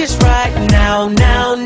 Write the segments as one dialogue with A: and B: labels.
A: Just right. Now, now, now,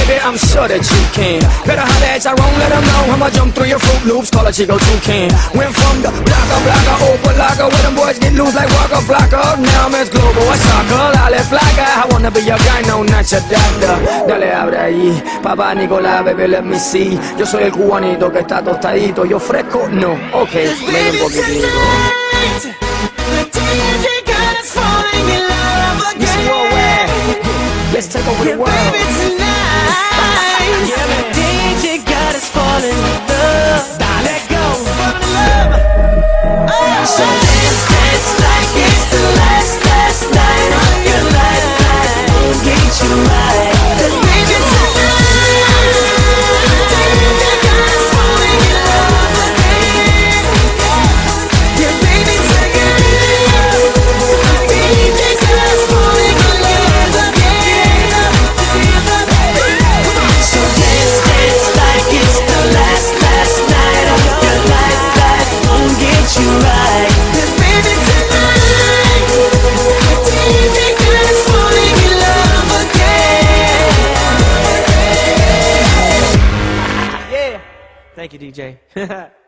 A: baby,
B: I'm sure that you can. Better holler at Tyrone, let him know I'ma jump through your Fruit Loops, call a Chico Toucan. Went from the blocker, blocker, open locker, where them boys get loose like Waka Flocka. Now I'm as global as soccer, Lale Flocka. I wanna be your guy, no, not your doctor. Dale, abre ahí, papá Nicolás, baby, let me see. Yo soy el cubanito que está tostadito, yo fresco, no, ok, ven un poquitito.
A: tonight, the DJ got us falling in love again.
B: Mister Worldwide, let's take over the world.
C: Thank you, DJ.